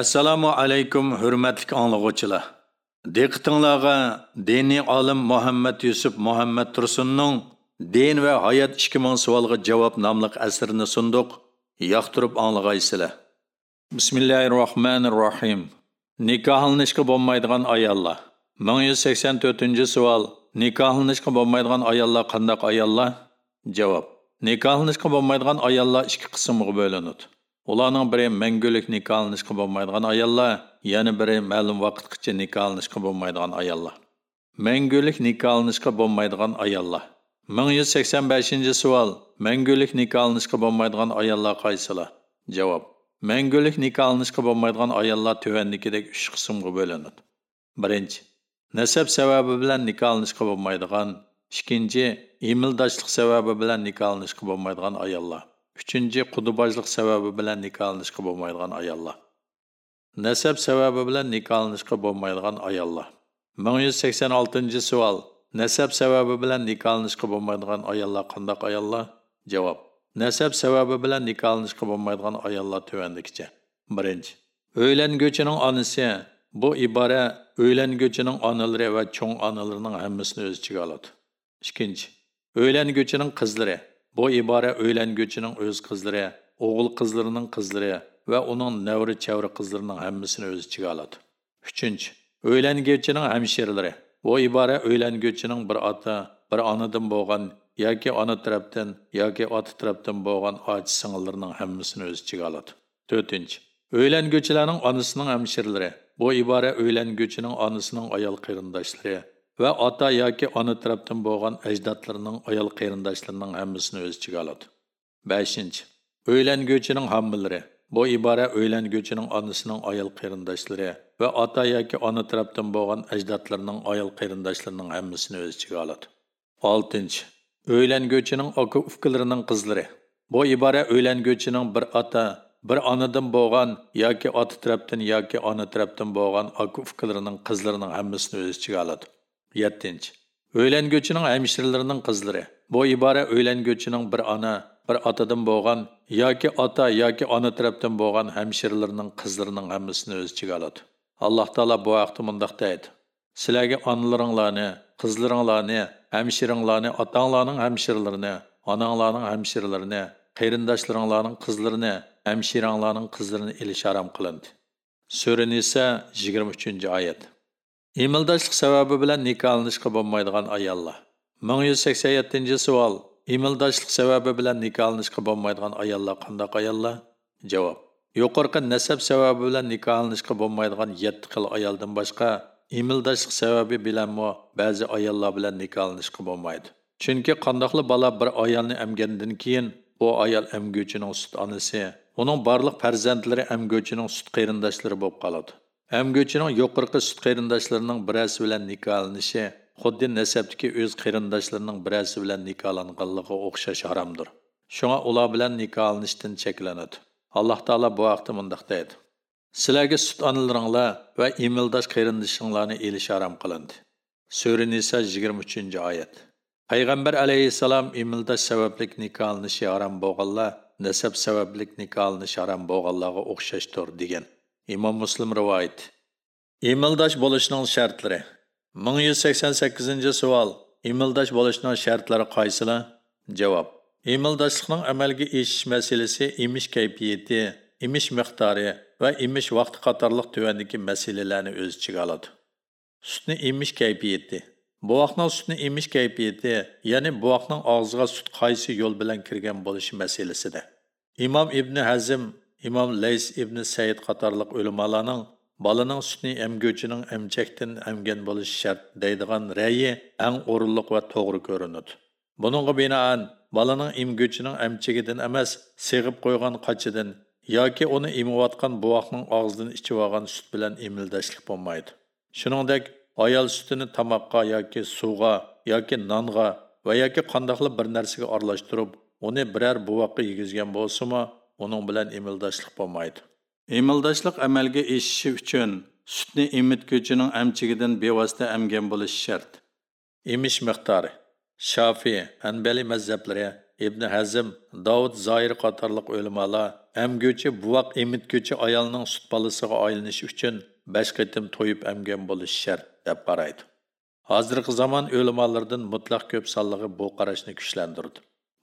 assalomu alaykum hurmatli anglag'uvchilar. Diqqatingizga diniy olim muhammad yusuf muhammad tursunning din va hayot ikki ming savolga javob nomli asrini sunduq yoqtirib anglag'aysizlar. Bismillahi rohmanir rohim nikohlanishga bo'lmaydigan ayollar. Ming yuz sakson to'rtinchi savol. Nikohlanishga bo'lmaydigan ayollar qandaq ayollar? Javob. Nikohlanishga bo'lmaydigan ayollar ikki qismga bo'linadi. Ularning biri mangulik nikohlanishga bo'lmaydigan ayollar, yana biri ma'lum vaqtgacha nikohlanishga bo'lmaydigan ayollar. Mangulik nikohlanishga bo'lmaydigan ayollar. 1185-savol. Mangulik nikohlanishga bo'lmaydigan ayollar qaysilar? Javob. Mangulik nikohlanishga bo'lmaydigan ayollar tövəndikidek 3 qismga bo'linadi. Birinchi, nasab sababi bilan nikohlanishga bo'lmaydigan, ikkinchi, emildoshlik sababi bilan nikohlanishga bo'lmaydigan ayollar. Uchinchi qudubojlik sababi bilan nikohlanishga bo'lmaydigan ayollar. Nasab sababi bilan nikohlanishga bo'lmaydigan ayollar. Ming yuz sakson oltinchi savol. Nasab sababi bilan nikohlanishga bo'lmaydigan ayollar qandoq ayollar? Javob. Nasab sababi bilan nikohlanishga bo'lmaydigan ayollar tuvandikicha. Birinchi. O'ylanguvchining onasi. Bu ibora o'ylanguvchining onalari va cho'ng onalarining hammasini o'z ichiga oladi. Ikkinchi. O'ylanguvchining qizlari. Bu ibora o'ylanguchining o'z qizlari, o'g'il qizlarining qizlari va uning navri chavri qizlarining hammasini o'z ichiga oladi. 3. O'ylanguchining hamshirlari. Bu ibora o'ylanguchining bir ota, bir onadan bo'lgan yoki ona tarafdan yoki ota tarafdan bo'lgan oji singillarining hammasini o'z ichiga oladi. 4. O'ylanguchilarning onasining hamshirlari. Bu ibora o'ylanguchining onasining ayol qarindoshlari va ota yoki ona tarafdan bo'lgan ajdodlarining ayol qarindoshlarining hammasini o'z ichiga oladi. Beshinchi o'ylanguvchining homillari bu ibora o'ylanguvchining onasining ayol qarindoshlari va ota yoki ona tarafdan bo'lgan ajdodlarining ayol qarindoshlarining hammasini o'z ichiga oladi. Oltinchi o'ylanguvchining aka ukalarining qizlari. Bu ibora o'ylanguvchining bir ota bir onadan bo'lgan yoki ota tarafdan yoki ona tarafdan bo'lgan aka ukalarining qizlarining hammasini o'z ichiga oladi. 7. Öylengüçünün hemşirlərinin qizlari. Bu ibora öylengüçünün bir ona bir otadan bo'lgan yoki ota yoki ona tarafdan bo'lgan hamshirlarning qizlarining hammasini o'z ichiga oladi. Alloh taolo bu vaqtda mundoq deydi. Sizlarga onalaringlarni qizlaringlarni hamshiringlarni otanglarning hamshirlarini onanglarning hamshirlarini qarindoshlaringlarning qizlarini hamshiranglarning qizlarini ilish harom qilindi. Sura nisa yigirma uchinchi oyat. Emildaşlıq səbəbi bilan nikohlanishga bo'lmaydigan ayollar. 1187-savol. Emildaşlıq səbəbi bilan nikohlanishga bo'lmaydigan ayollar qanday ayollar? Javob. Yuqorqi nasab sababi bilan nikohlanishga bo'lmaydigan 7 xil ayoldan boshqa emildaşlıq sababi bilanmi ba'zi ayollar bilan nikohlanishga bo'lmaydi. Chunki qandoqli bola bir ayolni emgandan keyin bu ayol emguvchining sut onasi, uning barliq farzandlari emguvchining sut qarindoshlari bo'lib qoladi. Әмгөчінің yuqorqi sut qarindoshlarining birasi bilan nikohlanishi xuddi nasabdagi o'z qarindoshlarining birasi bilan nikohlanganligiga o'xshash haromdir. Shunga ular bilan nikohlanishdan cheklanadi. Alloh taolo bu vaqtda mundoq deydi. Sizlarga sut onalaringlar va emildosh qarindoshinglarni elish harom qilindi. Sura Nisa 23-oyat. Payg'ambar alayhissalom emildosh sabablik nikohlanishi harom bo'lganlar nasab sabablik nikohlanishi harom bo'lganlarga o'xshashdir degan. Imom muslim rivoyat. Emildosh bo'lishning shartlari. Ming yuz sakson sakkizinchi savol. Emildosh bo'lishning shartlari qaysilar? Javob. Emildoshlikning amalga eshish masalasi emish kayfiyati emish miqdori va emish vaqti qatorliq tuvandagi masalalarni o'z ichiga oladi. Sutni emish kayfiyati. Buvoqning sutni emish kayfiyati ya'ni buvoqning og'ziga sut qaysi yo'l bilan kirgan bo'lishi masalasida. Imom ibn hazm imom lays ibn said qatorliq ulamolarning bolaning sutni emguvchining emchakdan emgan bo'lishi shart deydigan rayi eng o'rinliq va to'g'ri ko'rinadi. Buningga binoan bolaning emguvchining emchagidan emas seg'ib qo'ygan qochidan yoki uni emayotgan buvoqning og'zidan ichib olgan sut bilan emildashlik bo'lmaydi. Shuningdek ayol sutini tomoqqa yoki suvga yoki nonga va yoki qandoqli bir narsaga aralashtirib uni biror buvoqqa yegizgan bo'lsimi uning bilan emildoshlik bo'lmaydi. Emildoshlik amalga eshishi uchun sutni emitguvchining amchigidan bevosita amgan bo'lishi shart. Emish miqdori. Shofiy anbali mazhablari ibn hazm davud zoir qatorliq o'limalar amguchi buvoq emitguvchi ayolning sut bolasiga aylanish uchun besh qatim to'yib amgan bo'lishi shart deb qaraydi. Hozirgi zamon o'limalardan mutlaq ko'p sonlig'i bu qarashni kuchlantirdi.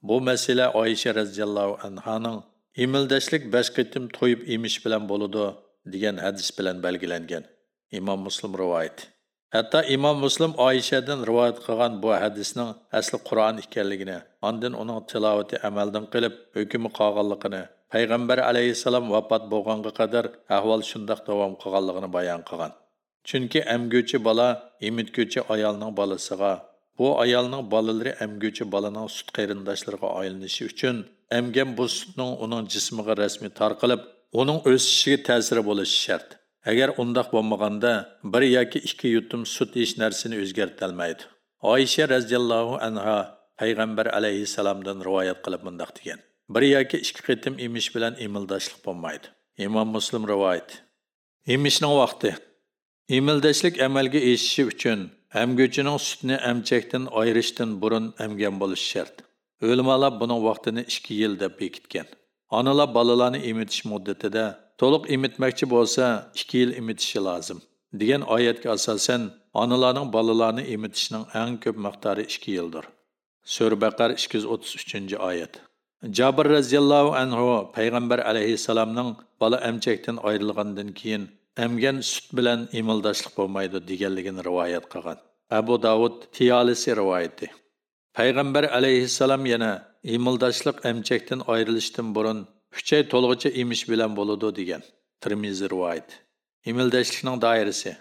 Bu masala oysha roziyallohu anhoning emildashlik besh qitim to'yib emish bilan bo'ladi degan hadis bilan belgilangan. Imom muslim rivoyat. Hatto imom muslim oyishadan rivoyat qilgan bu hadisning asli qur'on ekanligini ondan uning tilovati amaldan qilib hukmi qolganligini payg'ambar alayhissalom vafot bo'lganga qadar ahvol shundoq davom qilganligini bayon qilgan. Chunki amguvchi bola emitguvchi ayolning bolasiga bu ayolning bolalari amguvchi bolaning sut qarindoshlariga aylanishi uchun emgen bu sutning uning jismiga rasmiy tarqalib uning o'sishiga ta'siri bo'lishi shart. Agar undoq bo'lmaganda bir yoki ikki yutum sut hech narsani o'zgartolmaydi oysha roziyallohu anha payg'ambar alayhissalomdan rivoyat qilib mundoq degan. Bir yoki ikki qitim emish bilan emildoshlik bo'lmaydi. Imom muslim rivoyat. Emishning vaqti. Emildashlik amalga eshishi uchun emguvchining sutni emchakdan ayirishdan burun emgan bo'lishi shart. O'limalar buning vaqtini ikki yil deb bekitgan. Onalar bolalarni emitish muddatida to'liq emitmoqchi bo'lsa ikki yil emitishi lozim degan oyatga asosan onalarning balalarni emitishning eng ko'p miqdori ikki yildir. Sura baqar ikki yuz o'ttiz uchinchi oyat. Jabir roziyallohu anhu payg'ambar alayhissalomning bola emchakdan ayrilgandan keyin emgan sut bilan emildoshlik bo'lmaydi deganligini rivoyat qilgan. Abu davud tiyolisi rivoyati. Payg'ambar alayhissalom yana emildoshlik emchakdan ayrilishdan burun uch oy to'lg'icha emish bilan bo'ladi degan termiziy rivoyat emildashlikning doirasi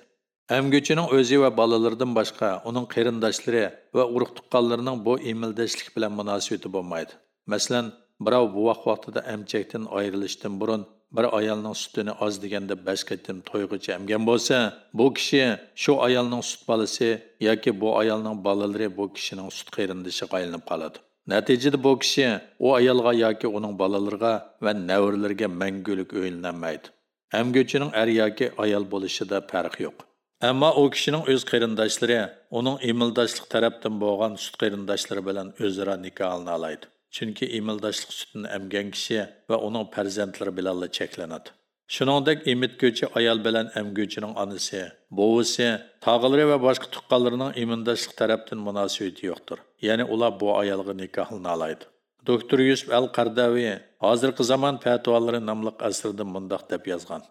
amguchining o'zi va балалардан boshqa uning qarindoshlari va урық тұққанларының bu emildashlik bilan munosabati bo'lmaydi. Masalan, birov bu vaqt vaqtida emchakdan ayrilishdan burun bir ayolning sutini oz deganda 5 qaytim to'yg'icha emgan bo'lsa, bu kishi shu ayolning sut bolasi yoki bu ayolning bolalari bu kishining sut qayrindishiga aylanib qoladi. Natijada bu kishi u ayolga yoki uning bolalariga va navrlarga mangulik o'yinlanmaydi. amguchining er yoki ayol bo'lishida farq yo'q. Ammo u kishining o'z qarindoshlari uning emildoshlik tarafdan bo'lgan sut qarindoshlari bilan o'zaro nikohlanib oladi. Chunki emildoshlik sutini emgan kishi va uning farzandlari bilanla cheklanadi. Shuningdek emitguvchi ayol bilan emguvchining onasi buvisi tog'ilari va boshqa tuqqanlarining emildoshlik tarafdan munosabati yo'qdir. Ya'ni ular bu ayolga nikohlana oladi doktor yusuf al qardaviy hozirgi zamon fatvolari nomli asrida mundoq deb yozgan.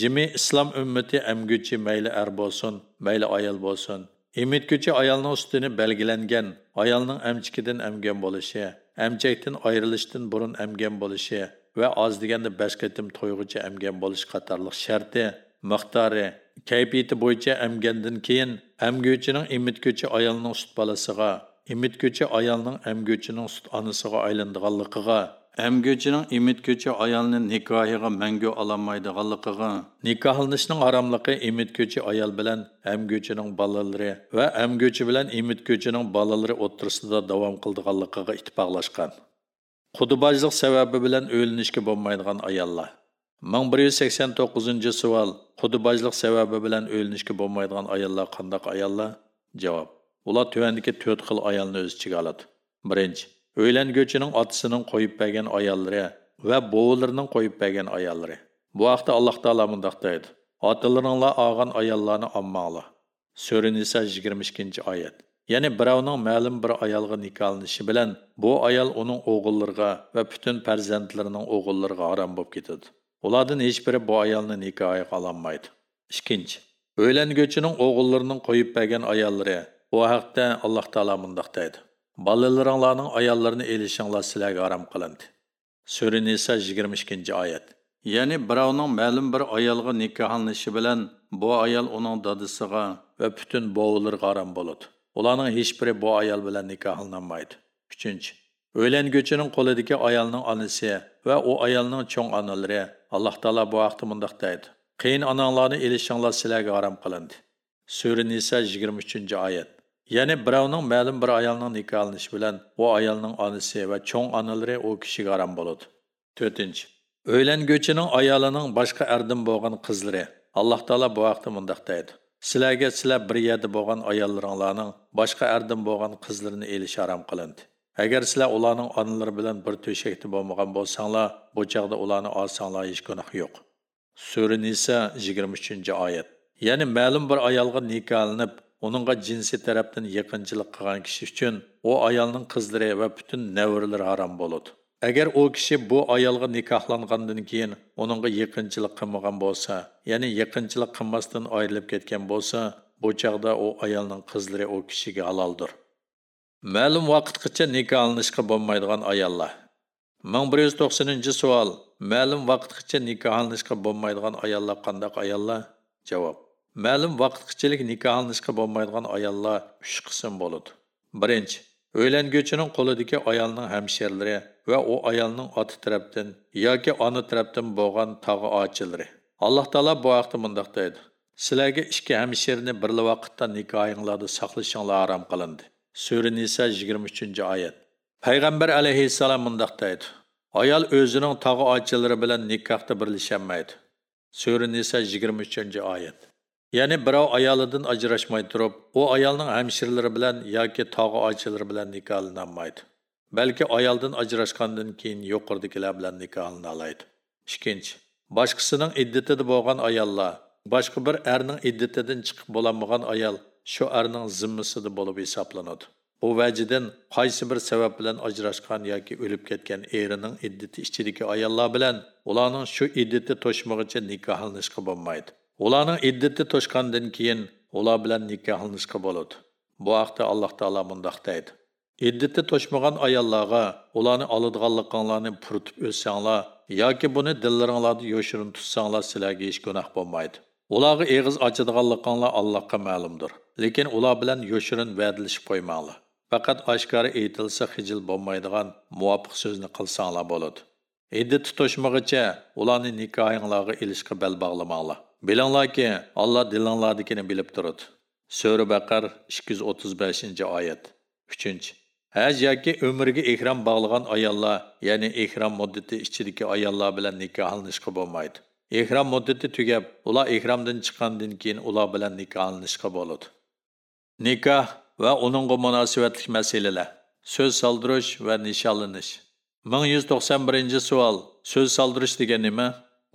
Jimi islom ummati emguvchi mayli ar bo'lsin mayli ayol bo'lsin emitguvchi ayolning ustini belgilangan ayolning amchikidan emgan bo'lishi әмчәктен айрылыштан burun әмген bo'lishi va oz deganda besh ketim to'yg'icha әмген bo'lish qatorliq sharti miqdori kayfiyati bo'yicha әмгәндән keyin әмгүченең emitguvchi ayolning sut bolasiga emitguvchi ayolning әмгүченең sut onasiga aylandiganligiga әмгүченең emitguvchi ayolni nikohiga mangu ololmaydiganligiga nikohlanishning haromligi аял ayol bilan балалары bolalari va әмгүчи bilan emitguvchining bolalari o'ttirisida davom qildiganligiga ittifoqlashgan qudibojlik sababi bilan o'linishga bo'lmaydigan ayollar 1189 savol qudibojlik sababi bilan o'linishga bo'lmaydigan ayollar qandoq ayollar javob. Ular tuvandagi to'rt xil ayolni o'z ichiga oladi birinchi o'ylanguvchining otasining qo'yib bergan ayollari va bovilarining qo'yib bergan ayollari bu haqda alloh taolo mundoq deydi. Otalaringlar olgan ayollarni olmanglar sura niso yigirma ikkinchi oyat. Ya'ni birovning ma'lum bir ayolga nikohlanishi bilan bu ayol uning o'g'illariga va butun farzandlarining o'g'illariga harom bo'lib ketadi. Ulardan hech biri bu ayolni nikohiga ololmaydi ikkinchi o'ylanguvchining o'g'illarining qo'yib bergan ayollari bu haqda alloh taolo mundoq deydi. Balalaringlarning ayollarini elishinglar sizlarga harom qilindi. Sura Nisa 22 oyat. Ya'ni birovning ma'lum bir ayolga nikohlanishi bilan bu uning dadisiga va butun bo'g'illarga harom bo'ladi. Ularning hech biri bu ayol bilan nikohlanmaydi. 3. O'ylanguvchining qo'lidagi ayolning onasi va u ayolning cho'ng onalari Alloh taolo bu vaqtda mundaq deydi. Qiyin onanglarni elishinglar sizlarga harom qilindi. Sura Nisa 23 oyat. Ya'ni birovning ma'lum bir ayolning nikohlanishi bilan u ayolning onasi va cho'ng onalari u kishiga harom bo'ladi to'rtinchi o'ylanguvchining ayolining boshqa ardim bo'lgan qizlari alloh taolo bu vaqtda mundoq deydi sizlarga sizlar bir yerda bo'lgan ayollaringlarning boshqa ardim bo'lgan qizlarini elish harom qilindi agar sizlar ularning onalari bilan bir to'shakda bo'lmagan bo'lsanglar bu chog'da ularni olsanglar hech gunoh yo'q sura nisa yigirma uchinchi oyat ya'ni ma'lum bir ayolga nikohlanib uningga jinsiy tarafdan yaqinchilik qilgan kishi uchun u ayolning qizlari va butun navralari harom bo'ladi agar u kishi bu ayolga nikohlangandan keyin uningga yaqinchilik qilmagan bo'lsa ya'ni yaqinchilik qilmasdan ayrilib ketgan bo'lsa bu chog'da u ayolning qizlari u kishiga haloldir ma'lum vaqtgacha nikohlanishga bo'lmaydigan ayollar ming bir yuz to'qsoninchi savol ma'lum vaqtgacha nikohlanishga bo'lmaydigan ayollar qandaq ayollar javob ma'lum vaqtgachilik nikohlanishga bo'lmaydigan ayollar uch qism bo'ladi. Birinchi o'ylanguchining qo'lidagi ayolning hamshirlari va u ayolning ota tarafdan yoki ona tarafdan bo'lgan tog'i ochilari alloh taolo bu haqda mundoq deydi. Sizlarga ikki hamshirni birla vaqtda nikohinglarda saqlashinglar harom qilindi. Sura nisa yigirma uchinchi oyat. Payg'ambar alayhissalom mundoq deydi. Ayol o'zining tog'i ochilari bilan nikohda birlasholmaydi sura ya'ni birov ayolidan ajrashmay turib u ayolning hamshirlari bilan yoki tog'i ochilari bilan nikohlanmaydi. Balki ayoldan ajrashgandan keyin yuqoridagilar bilan nikohlanaoladi ikkinchi boshqasining iddatida bo'lgan ayollar boshqa bir erning iddatidan chiqib bo'lolmagan ayol shu erning zimmasida bo'lib hisoblanadi. Bu vajidan qaysi bir sabab bilan ajrashgan yoki o'lib ketgan erining iddati ichidagi ayollar bilan ularning shu iddati to'shmag'icha nikohlanishga bo'lmaydi. Ularning iddati to'shgandan keyin ular bilan nikohlanishga bo'ladi. Bu haqda alloh taolo mundoq deydi. Iddati to'shmagan ayollarga ularni oladiganliklarini puritib o'tsanglar yoki buni dillaringlarda yoshirin tutsanglar sizlarga hech gunoh bo'lmaydi. Ularga eg'iz ochadiganliklaringlar allohga ma'lumdir lekin ular bilan yoshirin va'dalashib qo'ymanglar. Faqat oshkora aytilsa hijil bo'lmaydigan muvofiq so'zni qilsanglar bo'ladi. Iddati to'shmag'icha ularni nikohinglarga ilishga bel bog'lamanglar. Bilinglarki alloh dilinglardikini bilib turadi so'ra baqar 235 oyat. 3 haj yoki umrga ehrom bog'lagan ayollar ya'ni ehrom muddati ichidagi ayollar bilan nikohlanishga bo'lmaydi. Ehrom muddati tugab ular ehromdan chiqqandan keyin ular bilan nikohlanishga bo'ladi. Nikoh va uningga munosabatli masalalar. So'z soldirish va nishonlanish. Ming yuz to'qson birinchi savol. So'z soldirish degan nima?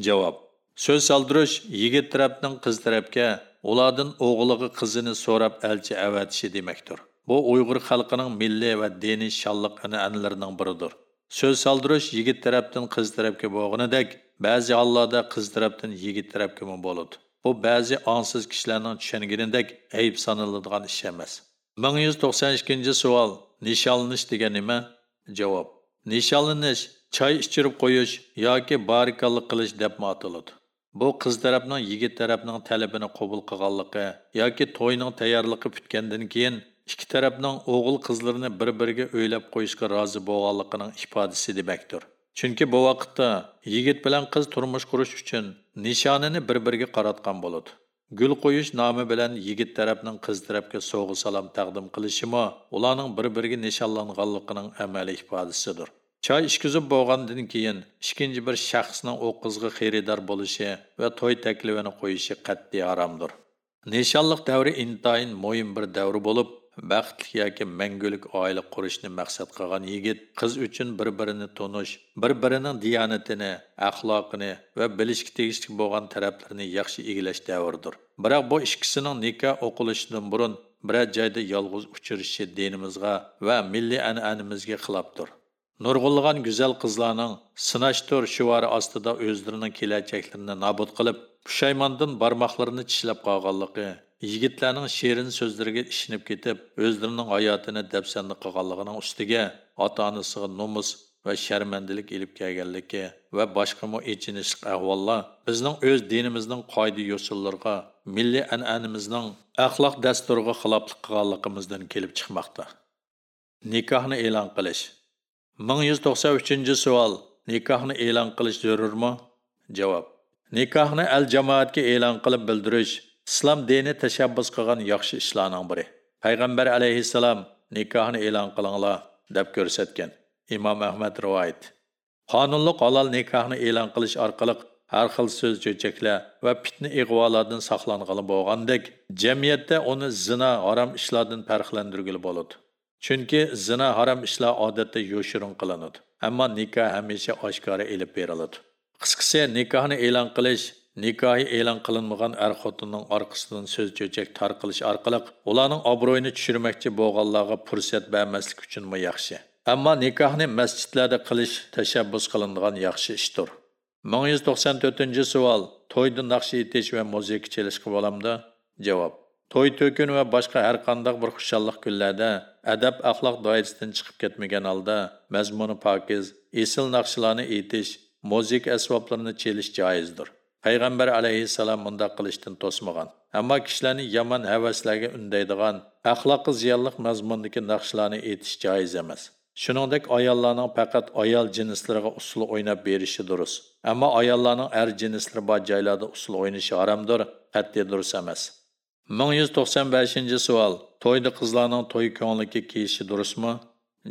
Javob. So'z soldirish yigit tarafning qiz tarafga ulardan o'g'liga qizini so'rab elchi avatishi demakdir. Bu uyg'ur xalqining milliy va diniy shonliq an'analarining biridir. So'z soldirish yigit tarafdan qiz tarafga bo'lganidek ba'zi hollarda qiz tarafdan yigit tarafga bo'ladi? Bu ba'zi ongsiz kishilarning tushunganidek ayb sanaladigan ish emas. Ming yuz to'qson ikkinchi savol nishonlanish degan nima? Javob nishonlanish choy ichirib qo'yish yoki barikallik qilish deb ataladi? Bu qiz tarafning yigit tarafning talabini qabul qilganligi yoki to'yning tayyorligi bitgandan keyin ikki tarafning o'g'il qizlarini bir biriga o'ylab qo'yishga rozi bo'lganligining ifodasi demakdir. Chunki bu vaqtda yigit bilan qiz turmush qurish uchun nishonini bir biriga qaratgan bo'ladi. Gul qo'yish nomi bilan yigit tarafning qiz tarafga sovg'a salom taqdim qilishimi ularning bir biriga nishonlanganligining amaliy ifodasidir. Choy ishkizib bo'lgandan keyin ikkinchi bir shaxsning u qizga xaridor bo'lishi va to'y taklifini qo'yishi qat'iy haromdir nishonliq davri intayin mo'yin bir davr bo'lib baxtli yoki mangulik oila qurishni maqsad qilgan yigit qiz uchun bir birini tonish bir birining diyonatini axloqini va bilishga tegishli bo'lgan taraflarini yaxshi egilash davridir biroq bu ikkisining nikoh o'qilishidan burun biror joyda yolg'iz uchrashishi dinimizga va milliy an'anamizga xilofdir nurg'unlagan go'zal qizlarning sinashtur shivari ostida o'zlarining kelajaklarini nobud qilib pushaymondan barmoqlarini tishlab qolganligi yigitlarning shirin so'zlariga ishinib ketib o'zlarining hayotini dafsanda qilganligining ustiga ota onasiga nomus va sharmandalik ilib kelganligi va boshqami echinishli ahvollar bizning o'z dinimizning qoida yo'sullariga milliy an'anamizning axloq dasturiga xiloflik qilganligimizdan kelib chiqmoqda nikohni e'lon qilish ming yuz to'qson uchinchi savol. Nikohni e'lon qilish zarurmi? Javob. Nikohni al jamoatga e'lon qilib bildirish islom dini tashabbus qilgan yaxshi ishlarning biri. Payg'ambar alayhissalom nikohni e'lon qilinglar deb ko'rsatgan. Imom ahmad rivoyat. Qonunli halol nikohni e'lon qilish orqali har xil so'z cho'chaklar va fitna ig'volardan saqlangani bo'lgandek jamiyatda uni zina harom ishlardan farqlantirgili bo'ladi. Chunki zina harom ishlar odatda yoshirin qilinadi. Ammo nikoh hamisha oshkora ilib beriladi. Qisqasi nikohni e'lon qilish nikohi e'lon qilinmagan er xotinning orqasidan so'z cho'chak tarqilish orqali ularning obro'yini tushirmoqchi bo'lganlarga fursat bermaslik uchunmi yaxshi. Ammo nikohni masjidlarda qilish tashabbus qilingan yaxshi ishdir. Ming yuz to'qson to'rtinchi savol to'yda naqsh etish va muzika chelishga bo'lamda javob. To'y to'kin va boshqa har qanday bir xushalliq kunlarda adab axloq doirasidan chiqib ketmagan holda mazmuni pokiz esil naqshlarni etish muzika asboblarini chelish joizdir. Payg'ambar alayhissalom bundoq qilishdan to'smagan. Ammo kishilarni yomon havaslarga undaydigan axloqi ziyonliq mazmundagi naqshlarni etish joiz emas. Shuningdek ayollarning faqat ayol jinslariga usul o'ynab berishi durust. Ammo ayollarning er jinslari bor joylarda usul o'ynashi haromdir qat'iy durust emas. Ming yuz to'qson beshinchi savol. To'yda qizlarning to'y ko'ngligi kiyishi durustmi?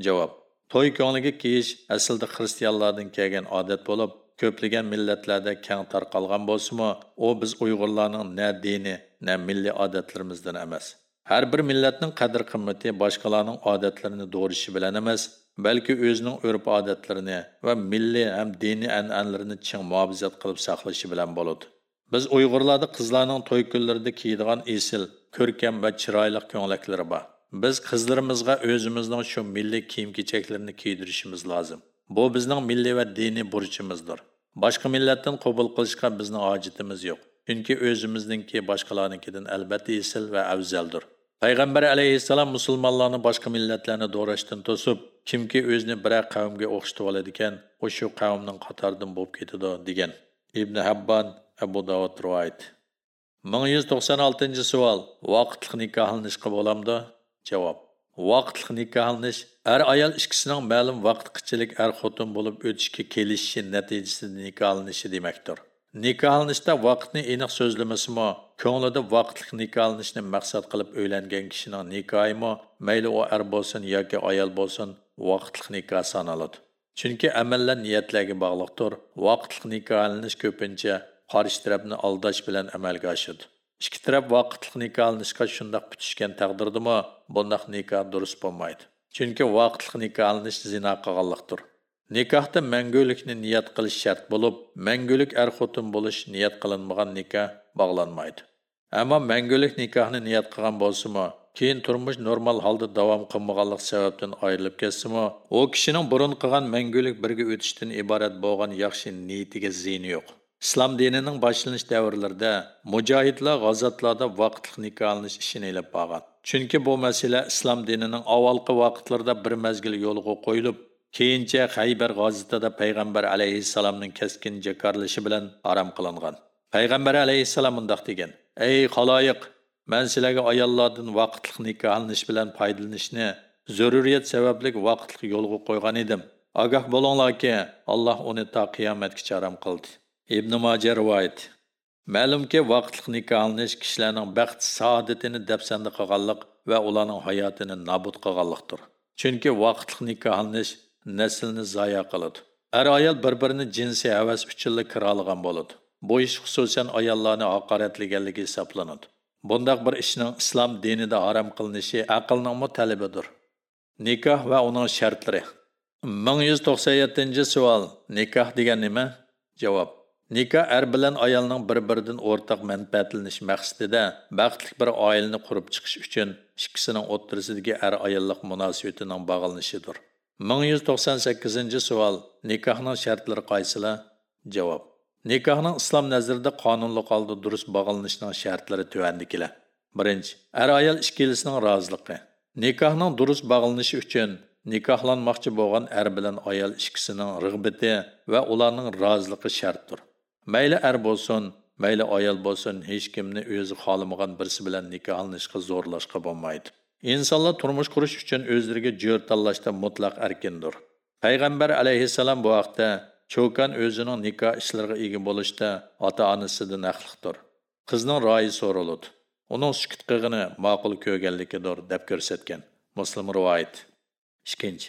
Javob. To'y ko'ngligi kiyish aslida xristianlardan kelgan odat bo'lib ko'plagan millatlarda keng tarqalgan mu? u biz uyg'urlarning na dini na milliy odatlarimizdan emas. Har bir millatning qadr qimmati boshqalarning odatlarini do'rishi bilan emas balki o'zining urf odatlarini va milliy ham diniy an'analarini ching muhofazat qilib saqlashi bilan bo'ladi. Biz uyg'urlarda qizlarning to'y kunlarida kiyadigan esil ko'rkam va chiroyli ko'nglaklari bor. Biz qizlarimizga o'zimizning shu milliy kiyim kechaklarini kiydirishimiz lozim. Bu bizning milliy va diniy burchimizdir. Boshqa millatdan qabul qilishga bizning hojatimiz yo'q. Chunki o'zimizningki boshqalarnikidan albatta esil va afzaldir. Payg'ambar alayhissalom musulmonlarni boshqa millatlarni do'rashdan to'sib kimki o'zini biror qavmga o'xshatib oladigan ekan u shu qavmning qatoridan bo'lib ketadi degan. Ibn habban abu davud rivoyat. Ming yuz to'qson oltinchi savol. Vaqtliq nikohlanishga bo'lamdi javob. Vaqtliq nikohlanish er ayol ikkisining ma'lum vaqtqichilik er xotin bo'lib o'tishga kelishishi natijasida nikohlanishi demakdir. Nikohlanishda vaqtni aniq so'zlamasimi ko'nglida vaqtliq nikohlanishni maqsad qilib o'ylangan kishining nikohimi? Mayli u er bo'lsin yoki ayol bo'lsin vaqtliq nikoh sanaladi. Chunki amallar niyatlarga bog'liqdir. Vaqtliq nikohlanish ko'pincha qarish tarafni aldash bilan amalga oshadi ikki taraf vaqtliq nikohlanishga shundoq bitishgan taqdirdami bundoq nikoh durust bo'lmaydi. Chunki vaqtliq nikohlanish zino qilganlikdir nikohda mangulikni niyat qilish shart bo'lib mangulik er xotin bo'lish niyat qilinmagan nikoh bog'lanmaydi. Ammo mangulik nikohni niyat qilgan bo'lsimi keyin turmush normal holda davom qilmaganlik sababdan ayrilib ketsimi u kishining burun qilgan mangulik birga o'tishdan iborat bo'lgan yaxshi niyatiga ziyni yo'q. Islom dinining boshlanish davrlarida mujohidlar g'azotlarda vaqtliq nikohlanish ishini ilib borgan chunki bu masala islom dinining avvalgi vaqtlarida bir mazgil yo'lga qo'yilib keyincha haybar g'ozitida payg'ambar alayhissalomning keskin jakarlishi bilan harom qilingan payg'ambar alayhissalom mundoq degan ey xaloyiq man sizlarga ayollardan vaqtliq nikohlanish bilan foydalanishni zaruriyat sababli vaqtliq yo'lga qo'ygan edim ogoh bo'linglarki alloh uni to qiyomatgacha harom qildi ibn moja rivoyat. Ma'lumki vaqtliq nikohlanish kishilarning baxt saodatini dafsanda qilganlik va ularning hayotini nobud qilganlikdir. Chunki vaqtliq nikohlanish naslni zoya qiladi. Ar ayol bir birini jinsiy havas uchunla kirolagan bo'ladi. Bu ish xususan ayollarni haqoratlaganligi hisoblanadi. Bundoq bir ishning islom dinida harom qilinishi aqlningmi talabidir nikoh va uning shartlari. Ming yuz to'qson yettinchi savol nikoh degan nima? Javob. Nika er bilan ayolning bir biridan o'rtaq manfaatlanish maqsadida baxtli bir oilani qurib chiqish uchun ikkisining o'ttirisidagi er ayollik munosabatining bog'lanishidir. ming yuz to'qson sakkizinchi savol. Nikohning shartlari qaysilar javob. Nikohning islom nazarida qonunli holda durust bog'lanishining shartlari tuvandikilar birinchi er ayol ikkilisining roziligi. Nikohning durust bog'lanishi uchun nikohlanmoqchi bo'lgan er bilan ayol ikkisining rig'bati va ularning roziligi shartdir. Mayli er bo'lsin mayli ayol bo'lsin hech kimni o'zi xohlamagan birisi bilan nikohlanishga zo'rlashga bo'lmaydi. Insonlar turmush qurish uchun o'zlariga jo'r tanlashda mutlaq erkindir. Payg'ambar alayhissalom bu haqda cho'kan o'zining nikoh ishlariga ega bo'lishda ota onasidan haqliqdir qizning royi so'raladi uning sukut qilg'ini ma'qul ko'rganligidir deb ko'rsatgan. Muslim rivoyat. Ikkinchi.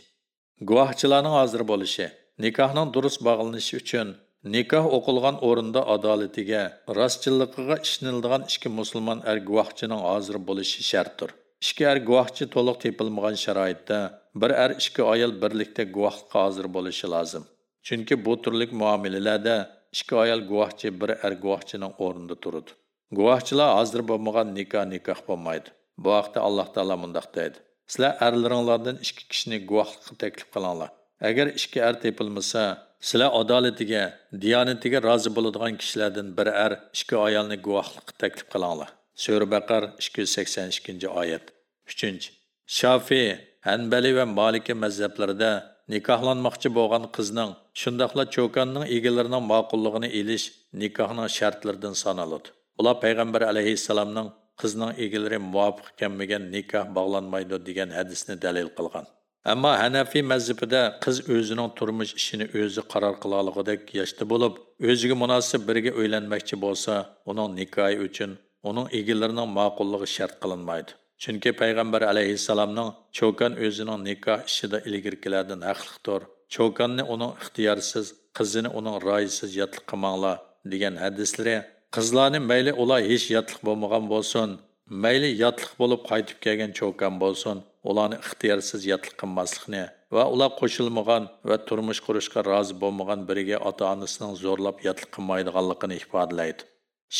Guvohchilarning hozir bo'lishi nikohning durust bog'lanishi uchun nikoh o'qilgan o'rinda adolatiga rostchilligiga ishnildigan ikki musulmon er guvohchining hozir bo'lishi shartdir. Ikki er guvohchi to'liq tepilmagan sharoitda bir er ikki ayol birlikda guvohlikqa hozir bo'lishi lozim. Chunki bu turlik muomalalarda ikki ayol guvohchi bir er guvohchining o'rnida turadi. Guvohchilar hozir bo'lmagan nikoh nikoh bo'lmaydi. Bu haqda alloh taolo mundoq deydi. Sizlar erlaringlardan ikki kishini guvohlikqa taklif qilinglar. Agar ikki ar er tepilmasa sizlar adolatiga diyonatiga rozi bo'ladigan kishilardan bir er ar ikki ayolni guvohlikqa taklif qilinglar. Sura baqar ikki yuz sakson ikkinchi oyat. Uchinchi shofiy hanbali va malika mazhablarida nikohlanmoqchi bo'lgan qizning shundoqla cho'konning egalarining ma'qulligini elish nikohning shartlaridan sanaladi. Ular payg'ambar alayhissalomning qizning egalari muvofiq kelmagan nikoh bog'lanmaydi degan hadisni dalil qilgan. Ammo hanafiy mazhabida qiz o'zining turmush ishini o'zi qaror qiloligidek yoshda bo'lib o'ziga munosib biriga uylanmoqchi bo'lsa uning nikohi uchun uning egalarining ma'qulligi shart qilinmaydi. Chunki payg'ambar alayhissalomning cho'kan o'zining nikoh ishida ilgirkilardan haqliqdir cho'konni uning ixtiyorsiz qizini uning royisiz yotliq qilmanglar degan hadislari qizlarni mayli ular hech yotliq bo'lmagan bo'lsin mayli yotliq bo'lib qaytib kelgan cho'kan bo'lsin ularni ixtiyorsiz yotliq qilmaslikni va ular qo'shilmagan va turmush qurishga rozi bo'lmagan biriga ota onasining zo'rlab yotliq qilmaydiganligini ifodalaydi.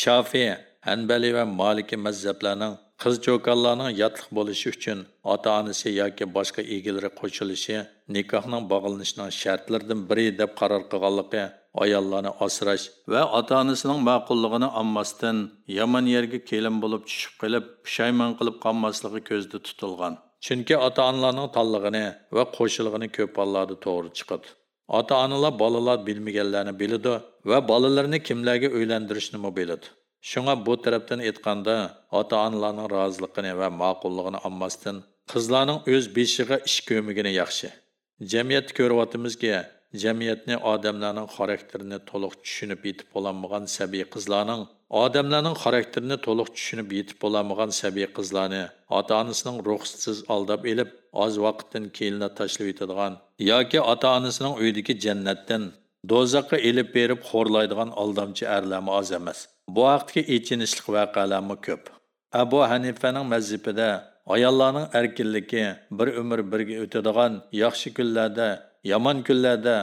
Shofiy hanbali va maliki mazhablarning qiz cho'konlarning yotliq bo'lishi uchun ota onasi yoki boshqa egilri qo'shilishi nikohning bog'lanishining shartlaridan biri deb qaror qilganligi ayollarni asrash va ota onasining ma'qulligini olmasdan yomon yerga kelin bo'lib tushib qilib pushaymon qilib qolmasligi ko'zda tutilgan. Chunki ota onalarning tanlig'ini va qo'shilig'ini ko'p hollarda to'g'ri chiqadi ota onalar bolalar bilmaganlarni biladi va bolalarni kimlarga uylantirishni biladi shunga bu tarafdan aytganda ota-onalarning roziligini va ma'qulligini olmasdan qizlarning o'z beshiga ish ko'migini yaxshi. Jamiyatda ko'ryapmizki, jamiyatni odamlarning xarakterini to'liq tushunib yetib bo'lolmagan sabiy qizlarning odamlarning xarakterini to'liq tushunib yetib bo'lamagan sabiy qizlarni ota-onasining ruxsatsiz aldab elib, oz vaqtdan keyinla tashlab yetadigan yoki ota-onasining uydagi jannatdan do'zaxga elib berib xo'rlaydigan aldamchi erlarmi oz emas. Bu haqdagi echinishlik voqealarmi ko'p. Abu Hanifaning mazhabida ayollarning erkinligi bir umr birga o'tadigan yaxshi kunlarda, yomon kunlarda,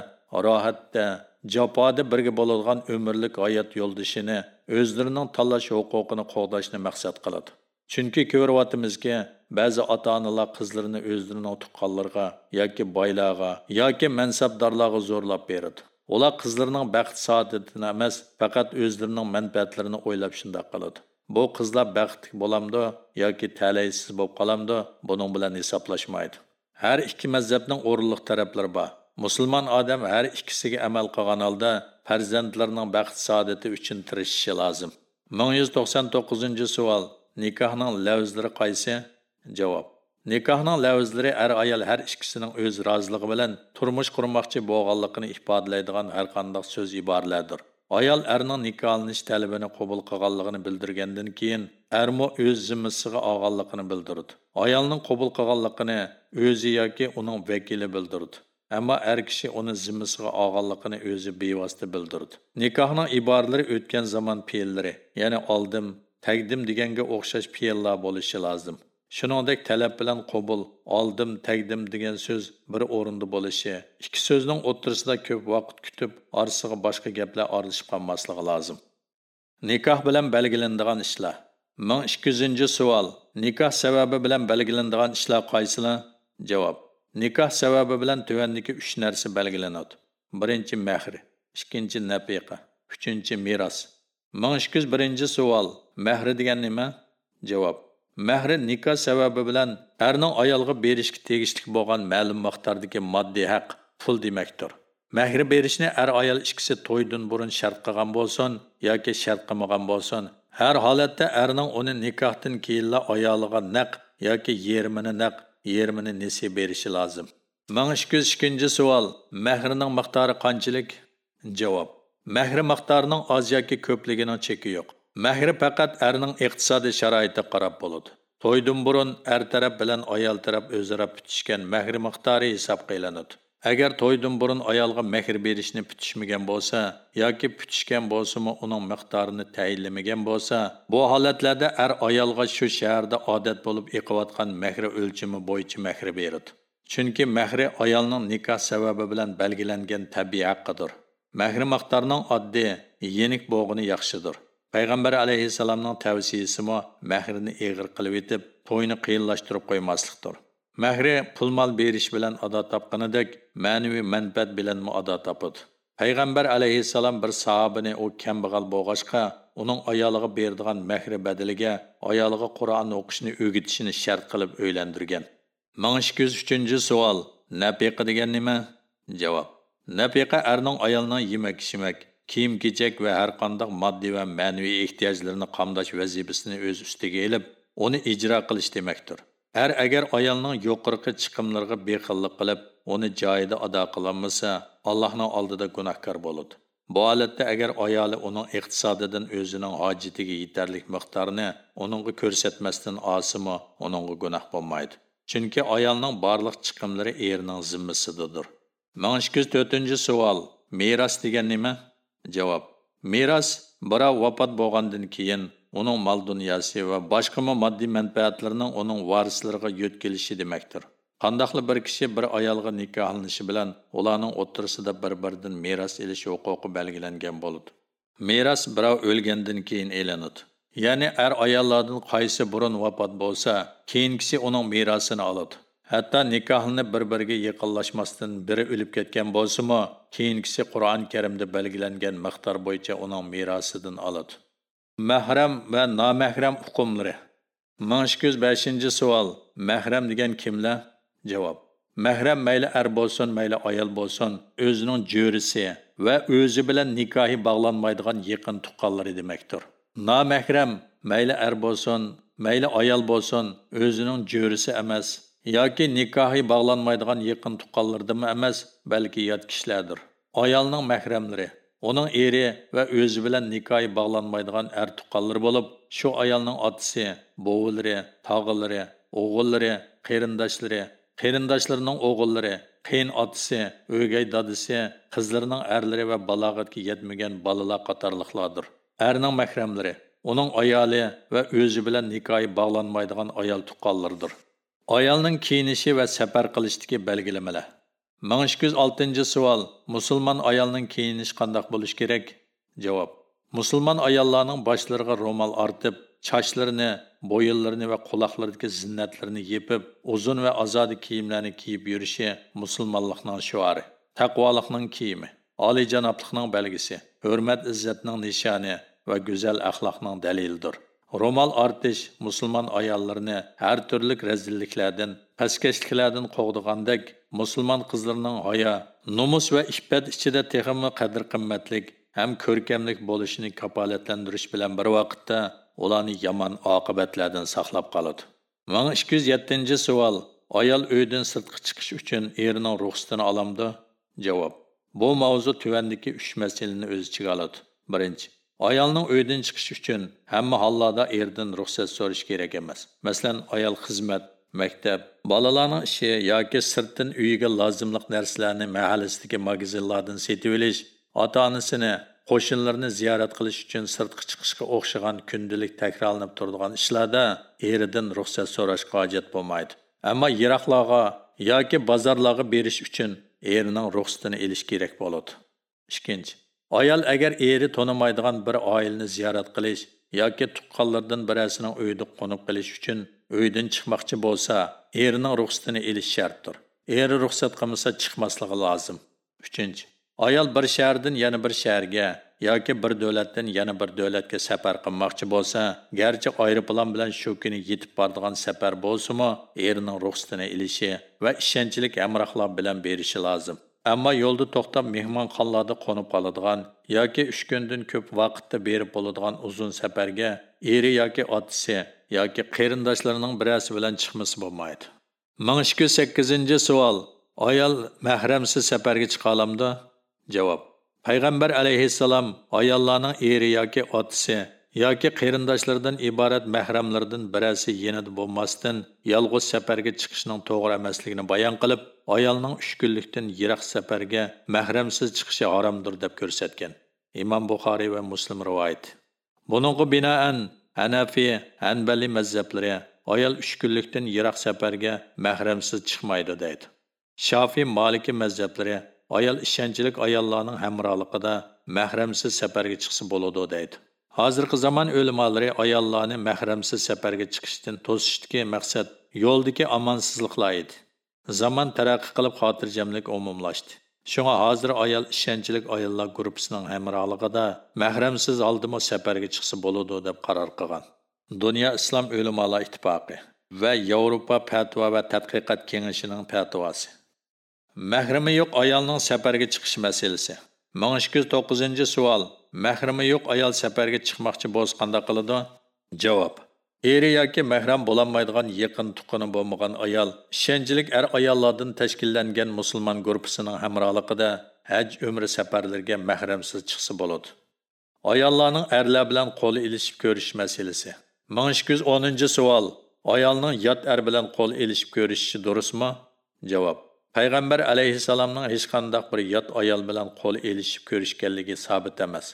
rohatda, jafoda birga bo'ladigan umrlik hayot yo'ldishini o'zlarining tanlash huquqini qo'g'dashni maqsad qiladi. Chunki ko'ryotimizki, ba'zi ota-onalar qizlarini o'zlarining tuqqanlarga yoki boylarga yoki mansabdorlarga zo'rlab beradi. Ular qizlarining baxt saodatini emas, faqat o'zlarining manfaatlarini o'ylab shunday qiladi. Bu qizlar baxtli bo'lamdi yoki talaysiz bo'lib qolamdi, buning bilan hisoblashmaydi. Har ikki mazhabning o'rinliq taraflari bor. Musulmon odam har ikkisiga amal qilgan holda farzandlarining baxt saodati uchun tirishishi lozim. 1199-savol. Nikohning lavzlari qaysi? Javob. Nikohning lavzlari ar ayol har ikkisining o'z roziligi bilan turmush qurmoqchi bo'lganligini ifodalaydigan har qanday so'z iboralardir. Ayol erning nikohlanish talabini qabul qilganligini bildirgandan keyin ermo o'z zimmasiga olganligini bildirdi. Ayolning qabul qilganligini o'zi yoki uning vakili bildirdi. Ammo er kishi uni zimmasiga olganligini o'zi bevosita bildirdi. Nikohning iboralari o'tgan zamon fe'llari, ya'ni oldim, taqdim deganga o'xshash fe'llar bo'lishi lozim. Shuningdek talab bilan qabul, oldim, tagdim degan so'z bir o'rinda bo'lishi, ikki so'zning o'rtasida ko'p vaqt kutib, orasiga boshqa gaplar aralashib qolmasligi lozim. Nikoh bilan belgilanadigan ishlar. 1200-savol. Nikoh sababi bilan belgilanadigan ishlar qaysilar? Javob. Nikoh sababi bilan tuvandagi 3 narsa belgilanadi. Birinchi mehr, ikkinchi nafiqa, uchinchi meros. 1201-savol. Mehr degan nima? Javob. Məhri nikah sababi bilan ərinin ayolga berishga tegishli bo'lgan ma'lum miqdordagi moddiy haq pul demakdir. Məhri berishni er ayol ikkisi to'ydan burun shart qilgan bo'lsin yoki shart qilmagan bo'lsin, har holatda erning uni nikohdan keyinla ayoliga naq yoki yermini naq, yermini nesi berishi lozim. 1202 savol. Məhrining miqdori qanchalik? Javob. Mehri miqdorining oz yoki ko'pligining cheki yo'q. Mehri faqat erning iqtisodiy sharoitiga qarab bo'ladi. To'ydan burun er taraf bilan ayol taraf o'zaro bitishgan mehri miqdori hisob qilinadi. Agar to'ydan burun ayolga mehr berishni putishmagan bo'lsa yoki putishgan bo'lsimi uning miqdorini tayinlamagan bo'lsa bu holatlarda er ayolga shu shaharda odat bo'lib yiqiyotgan mehri o'lchami bo'yicha mehr beradi. Chunki mahri ayolning nikoh sababi bilan belgilangan tabiiy haqqidir. Mahri miqdorining oddiy yenik bo'g'ini yaxshidir. Payg'ambar alayhissalomning tavsiyasimi mahrini eg'ir qilib etib to'yni qiyinlashtirib qo'ymaslikdir. Mahri pul mol berish bilan ado topganidek ma'naviy manfaat bilanmi ado topadi payg'ambar alayhissalom bir sahobini u kambag'al bo'lg'achqa uning ayoliga beradigan mahri badiliga ayoliga qur'on o'qishni o'rgatishini shart qilib o'ylandirgan ming ikki yuz uchinchi savol nafiqa degan nima? Javob nafiqa erning ayolning yemak ichimak kiyim kechak va har qanday moddiy va ma'naviy ehtiyojlarini qamdash vazifasini o'z ustiga ilib uni ijro qilish demakdir. Er agar ayolning yuqorqi chiqimlariga bexillik qilib uni joyida ado qilolmasa allohning oldida gunohkor bo'ladi bu holatda agar ayoli uning iqtisodidan o'zining hojatiga yetarli miqdorni uningga ko'rsatmasdan olsimi uningga gunoh bo'lmaydi chunki ayolning barliq chiqimlari erining zimmasidadir ming ikki yuz to'rtinchi savol meros degan nima javob meros birov vafot bo'lgandan keyin uning mol dunyosi va boshqa moddiy manfaatlarning uning varislariga yo'tkilishi demakdir qandoqli bir kishi bir ayolga nikohlanishi bilan ularning o'ttirisida bir biridan meros elish huquqi belgilangan bo'ladi. Meros birov o'lgandan keyin elinadi ya'ni er ayollardan qaysi burun vafot bo'lsa keyingisi uning merosini oladi. Hatta nikohni bir biriga yaqinlashmasdan biri o'lib ketgan bo'lsimi keyingisi qur'oni karimda belgilangan miqdor bo'yicha uning merosidan oladi. Mahram va nomahram hukmlari ming ikki yuz beshinchi savol mahram degan kimlar? Javob. Mahram mayli er bo'lsin mayli ayol bo'lsin o'zining jo'risi va o'zi bilan nikohi bog'lanmaydigan yaqin tuqqanlari demakdir. Nomahram mayli er bo'lsin mayli ayol bo'lsin o'zining jo'risi emas yoki nikohi bog'lanmaydigan yaqin tuqqanlardimi emas balki yot kishilardir. Ayolning mahramlari. Оның ері ва өзі білән никай бағланмайдыған әр тұққалыр болып, шу аялның атысы, боғылыры, тағылыры, оғылыры, қиырындашлары, қиырындашларының оғылыры, қиын атысы, өгей дадысы, қызларының әрлері вә балағатки етмеген балыла қатарлықладыр. Әрінің мәхремлері, оның аялы ва өзі білән никай бағланмайдыған аял тұққалырдыр. Аялның кейініші ва сәпәр қылыштығы бәлгілемелі. Ming ikki yuz oltinchi savol musulmon ayolning kiyinishi qandoq bo'lishi kerak javob musulmon ayollarning boshlariga ro'mol ortib sochlarini bo'yinlarini va quloqlaridagi zinnatlarini yepib uzun va ozodi kiyimlarni kiyib yurishi musulmonlikning shuari taqvolikning kiyimi oliyjanoblikning belgisi hurmat izzatning nishoni va go'zal axloqning dalilidir ro'mol ortish musulmon ayollarini har turli razilliklardan pastkashliklardan qo'g'digandek musulmon qizlarning g'oya nomus va iffat ichida texmi qadr qimmatlik ham ko'rkamlik bo'lishini kafolatlantirish bilan bir vaqtda ularni yomon oqibatlardan saqlab qoladi. Ming ikki yuz yettinchi savol ayol uydan sirtqa chiqish uchun erining ruxsatini olamdi javob bu mavzu tuvandiki uch masalani o'z ichiga oladi. Birinchi ayolning uydan chiqish uchun hamma hollarda erdan ruxsat so'rash kerak emas. Masalan ayol xizmat maktab bolalarning ishi yoki sirtdan uyiga lozimliq narsalarni mahallasidagi magazinlardan setib olish ota onasini qo'shnilarni ziyorat qilish uchun sirtqa chiqishga o'xshagan kundalik takrorlanib turadigan ishlarda eridan ruxsat so'rashga hojat bo'lmaydi. Ammo yiroqlarga yoki bozorlarga berish uchun erining ruxsatini olish kerak bo'ladi. Ikkinchi ayol agar eri tonimaydigan bir oilani ziyorat qilish yoki tuqqanlardan birasining uyida qo'nib qilish uchun uydan chiqmoqchi bo'lsa erining ruxsatini olish shartdir eri ruxsat qilmasa chiqmasligi lozim uchinchi ayol bir shahardan yana bir shaharga yoki bir davlatdan yana bir davlatga safar qilmoqchi bo'lsa garchi aeroplan bilan shu kuni yetib boradigan safar bo'lsimi erining ruxsatini ilishi va ishonchlik hamrohlar bilan berishi lozim ammo yo'lda to'xtab mehmonxonalarda qo'nib qoladigan yoki uch kundan ko'p vaqtda berib bo'ladigan uzun safarga eri yoki otisi yoki qarindoshlarining birasi bilan chiqmasi bo'lmaydi. Ming ikki yuz sakkizinchi savol. Ayol mahramsiz safarga chiqa olamdi javob. Payg'ambar alayhissalom ayollarning eri yoki otasi yoki qarindoshlardan iborat mahramlardan birasi yanada bo'lmasdan yolg'iz safarga chiqishning to'g'ri emasligini bayon qilib ayolning uch kunlikdan yiroq safarga mahramsiz chiqishi haromdir deb ko'rsatgan. Imom buxoriy va muslim rivoyat. Buningga binoan Anafi, hanbali mazhablari ayol 3 kunlikdan yiroq safarga mahramsiz chiqmaydi deydi. Shofi maliki mazhablari ayol ishonchlik ayollarning hamrohligida mahramsiz safarga chiqsa bo'ladi deydi. Hozirgi zamon o'limolari ayollarni mahramsiz safarga chiqishdan to'sishdagi maqsad yo'ldagi omonsizliklar edi. Zaman taraqqi qilib xotirjamlik umumlashdi. Шуңа хәзер аял ишенчлек аяллар группасының һәмралыгыда мәхрәмсез алдымы сәфәргә чыкса булады дип карар кылган. Дөнья ислам өлемалар иттифакы ва Европа фәтва ва тадқиқат кеңешенең фәтвасы. Мәхрәме юк аялның сәфәргә чыгыш мәсьәлесе. 1209 суал. Мәхрәме юк аял сәфәргә чыкмакчы булса кандай кылды? Җавап: eri yoki mahram bo'lolmaydigan yaqin tuqqani bo'lmagan ayol ishonchlik er ayollardan tashkillangan musulmon guruhisining hamrohligida haj umri safarlarga mahramsiz chiqsa bo'ladi. Ayollarning erlar bilan qo'l ilishib ko'rish masalasi. Ming ikki yuz o'ninchi savol ayolning yot er bilan qo'l ilishib ko'rishishi durustmi? Javob payg'ambar alayhissalomning hech qandaq bir yot ayol bilan qo'l ilishib ko'rishganligi sabit emas.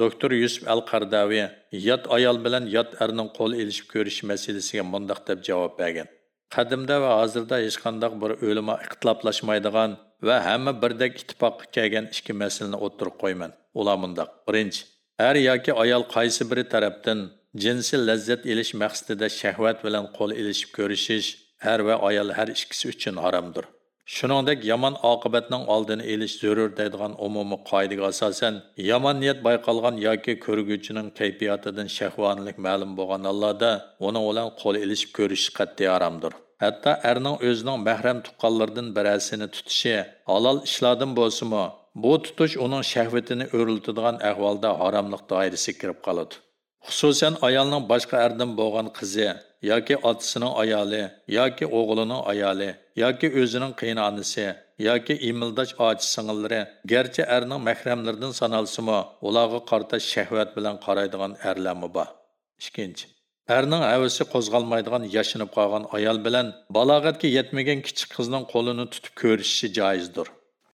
Doktor yusuf al qardaviy yot ayol bilan yot erning qo'l elishib ko'rish masalasiga mundoq deb javob bergan. Qadimda va hozirda hech qandaq bir o'lima ixtiloflashmaydigan va hamma birdek ittifoqqa kelgan ikki masalani o'tirib qo'yman. Ular mundoq. Birinchi er yoki ayol qaysi biri tarafdan jinsiy lazzat elish maqsadida shahvat bilan qo'l elishib ko'rishish er va ayol har ikkisi uchun haromdir shuningdek yomon oqibatning oldini olish zarur deydigan umumiy qoidaga asosan yomon niyat bayqalgan yoki ko'rguvchining kayfiyatidan shahvonlik ma'lum bo'lgan hollarda uni bilan qo'l ilishib ko'rish qat'iy haromdir hatto erning o'zining mahram tuqqanlaridan birasini tutishi halol ishlardan bo'lsinmi bu tutish uning shahvatini o'riltadigan ahvolda haromlik doirasiga kirib qoladi. Xususan ayolning boshqa erdan bo'lgan qizi yoki otasining ayoli yoki o'g'lining ayoli yoki o'zining qiynonisi yoki imildosh ochi singillari garchi arning mahramlaridan sanalsimi ularga qarta shahvat bilan qaraydigan arlami bor. Ikkinchi erning havasi qo'zg'almaydigan yashinib qolgan ayol bilan balog'atga yetmagan kichik qizning qo'lini tutib ko'rishishi joizdir.